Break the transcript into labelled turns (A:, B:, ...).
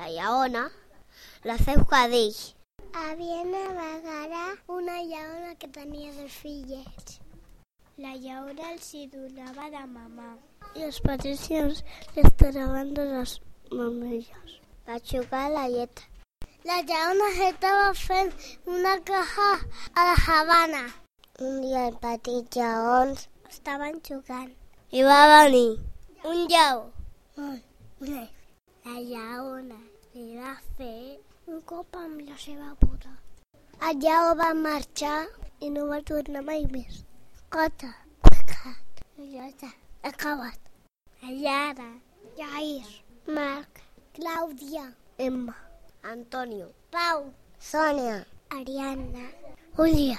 A: La lleona la feu cadell.
B: Havia una vegada una lleona que tenia dos fillets. La lleona els hi donava de mamar. I els petits les taraven de les mamelles.
A: Va xugar la llet.
B: La lleona estava fent una caja a la Havana.
A: Un dia els petits lleons
B: Estaven jugant.
A: i va venir un lleó.
B: La lleona li va fer un cop amb la seva puta. El lleó va marxar i no va tornar mai més. Cota. Pecat. Ja està. Acabat. Allara. Jair. Marc. Clàudia.
A: Emma, Antonio,
B: Pau.
A: Sònia,
B: Ariadna. Júlia.